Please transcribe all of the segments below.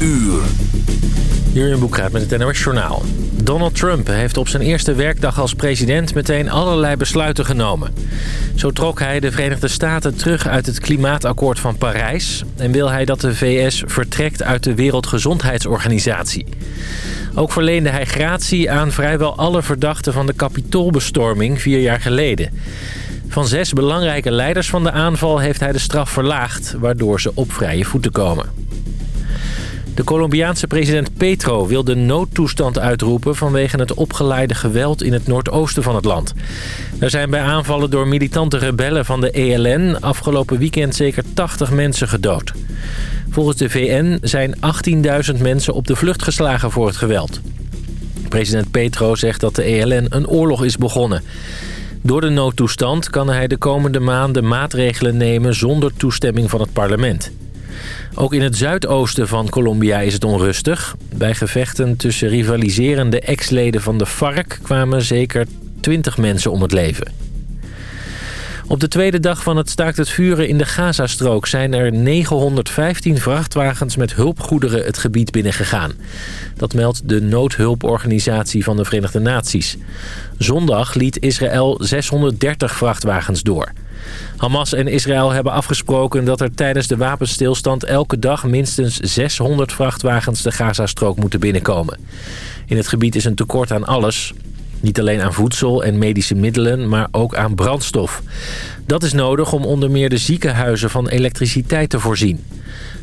uur. Jurjen Boekraat met het NOS Journaal. Donald Trump heeft op zijn eerste werkdag als president meteen allerlei besluiten genomen. Zo trok hij de Verenigde Staten terug uit het klimaatakkoord van Parijs... en wil hij dat de VS vertrekt uit de Wereldgezondheidsorganisatie. Ook verleende hij gratie aan vrijwel alle verdachten van de kapitoolbestorming vier jaar geleden. Van zes belangrijke leiders van de aanval heeft hij de straf verlaagd... waardoor ze op vrije voeten komen. De Colombiaanse president Petro wil de noodtoestand uitroepen... vanwege het opgeleide geweld in het noordoosten van het land. Er zijn bij aanvallen door militante rebellen van de ELN... afgelopen weekend zeker 80 mensen gedood. Volgens de VN zijn 18.000 mensen op de vlucht geslagen voor het geweld. President Petro zegt dat de ELN een oorlog is begonnen. Door de noodtoestand kan hij de komende maanden maatregelen nemen... zonder toestemming van het parlement. Ook in het zuidoosten van Colombia is het onrustig. Bij gevechten tussen rivaliserende ex-leden van de FARC kwamen zeker 20 mensen om het leven. Op de tweede dag van het staakt het vuren in de Gazastrook... zijn er 915 vrachtwagens met hulpgoederen het gebied binnengegaan. Dat meldt de noodhulporganisatie van de Verenigde Naties. Zondag liet Israël 630 vrachtwagens door. Hamas en Israël hebben afgesproken dat er tijdens de wapenstilstand... elke dag minstens 600 vrachtwagens de Gazastrook moeten binnenkomen. In het gebied is een tekort aan alles. Niet alleen aan voedsel en medische middelen, maar ook aan brandstof. Dat is nodig om onder meer de ziekenhuizen van elektriciteit te voorzien.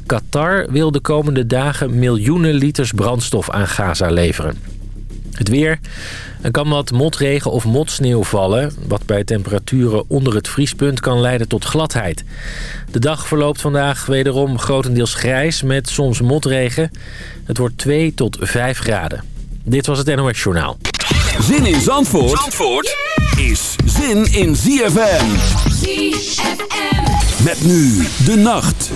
Qatar wil de komende dagen miljoenen liters brandstof aan Gaza leveren. Het weer. Er kan wat motregen of motsneeuw vallen... wat bij temperaturen onder het vriespunt kan leiden tot gladheid. De dag verloopt vandaag wederom grotendeels grijs met soms motregen. Het wordt 2 tot 5 graden. Dit was het NOS Journaal. Zin in Zandvoort, Zandvoort is zin in ZFM. ZFM. Met nu de nacht.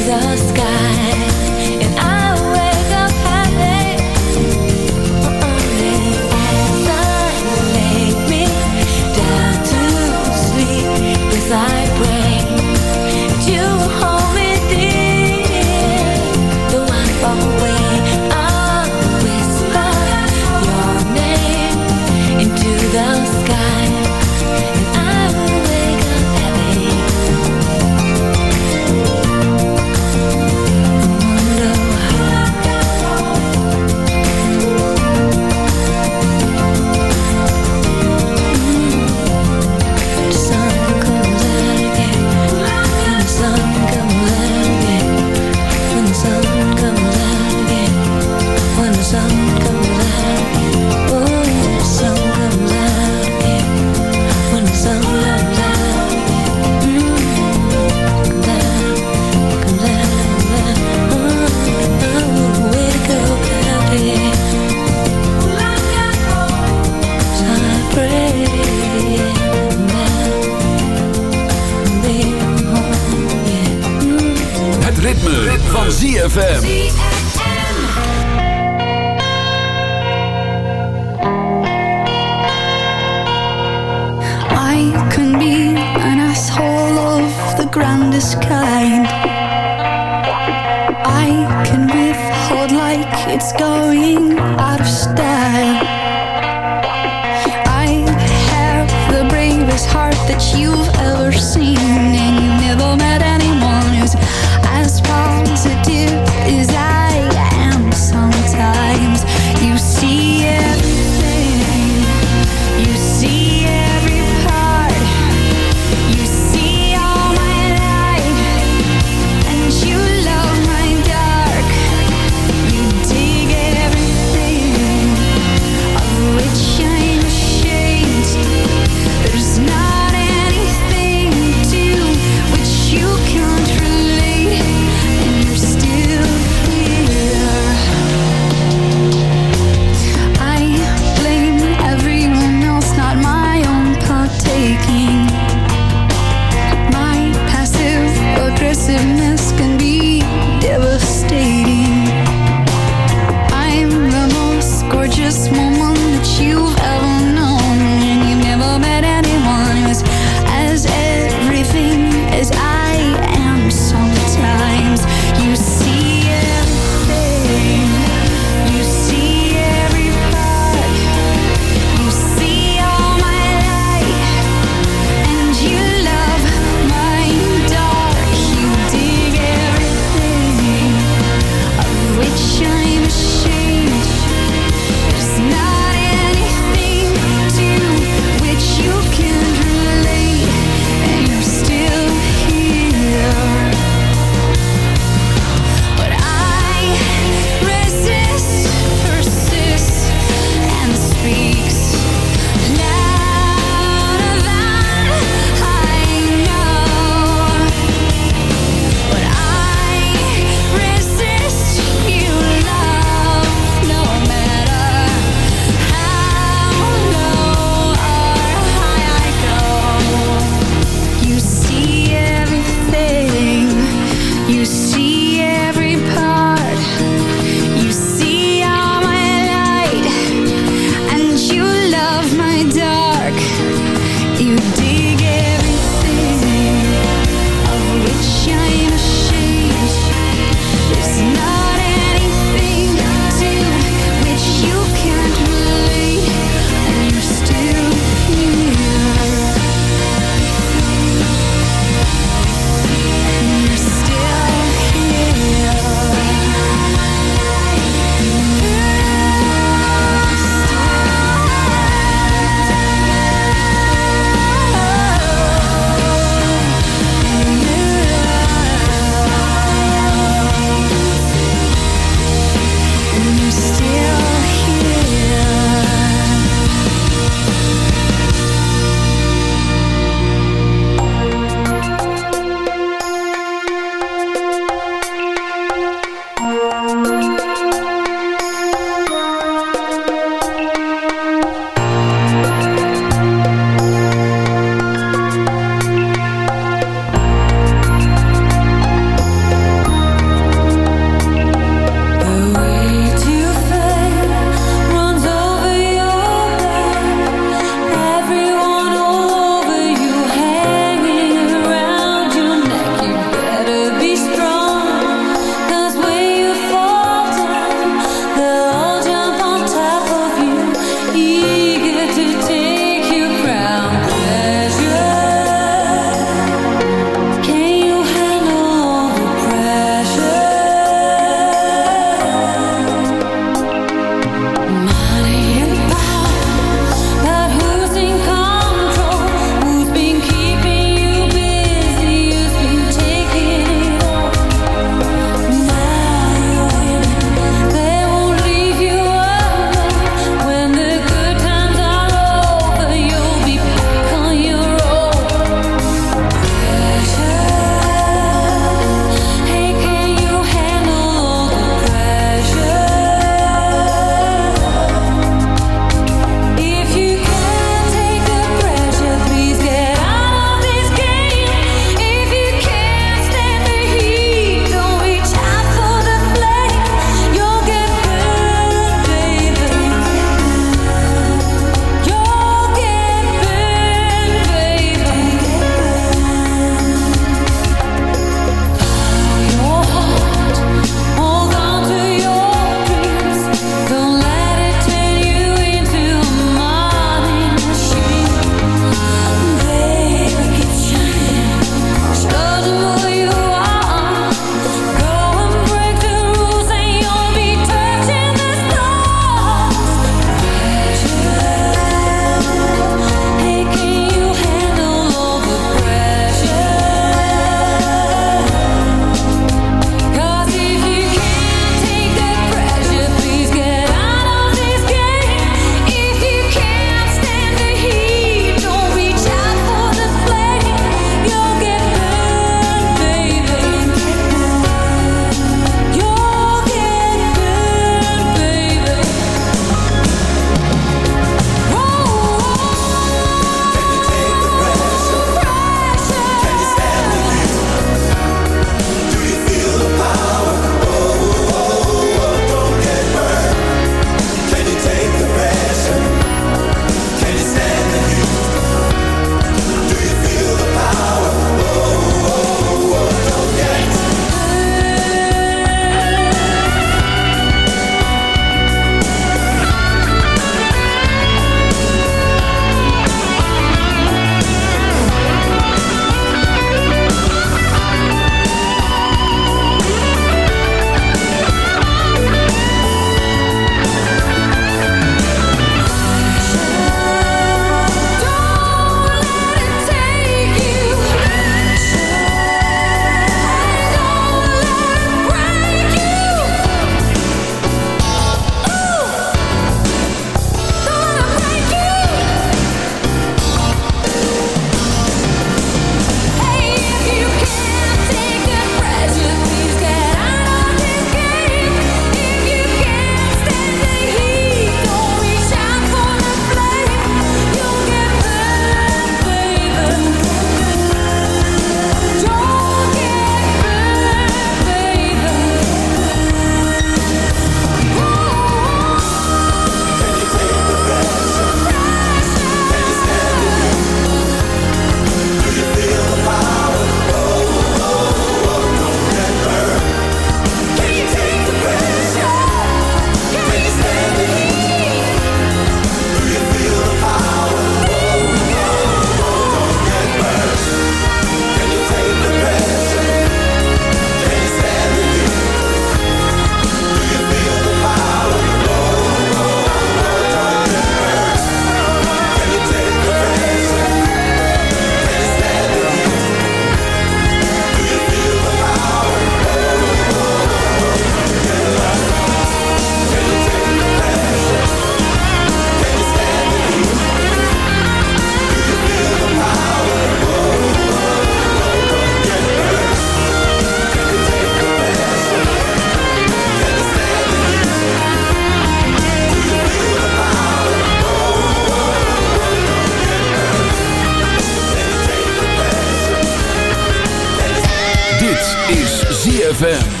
ZFM.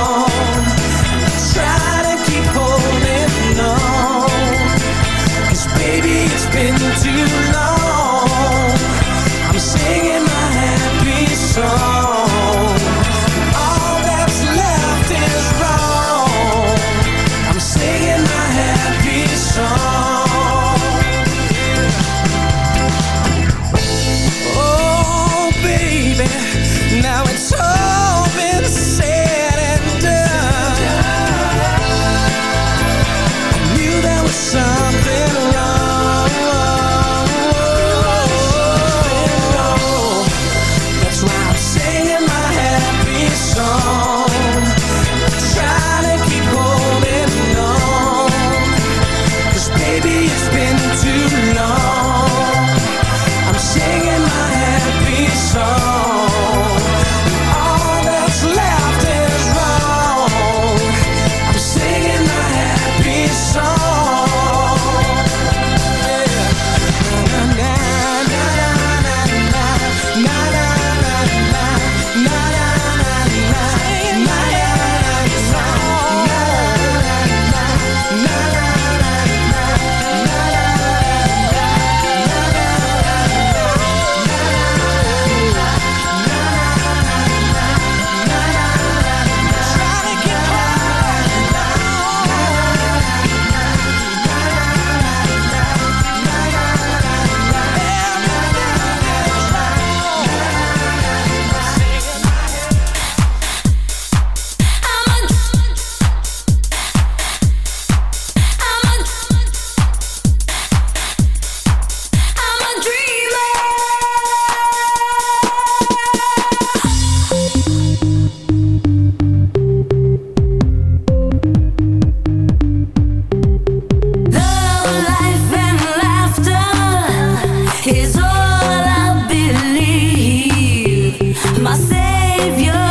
sing My savior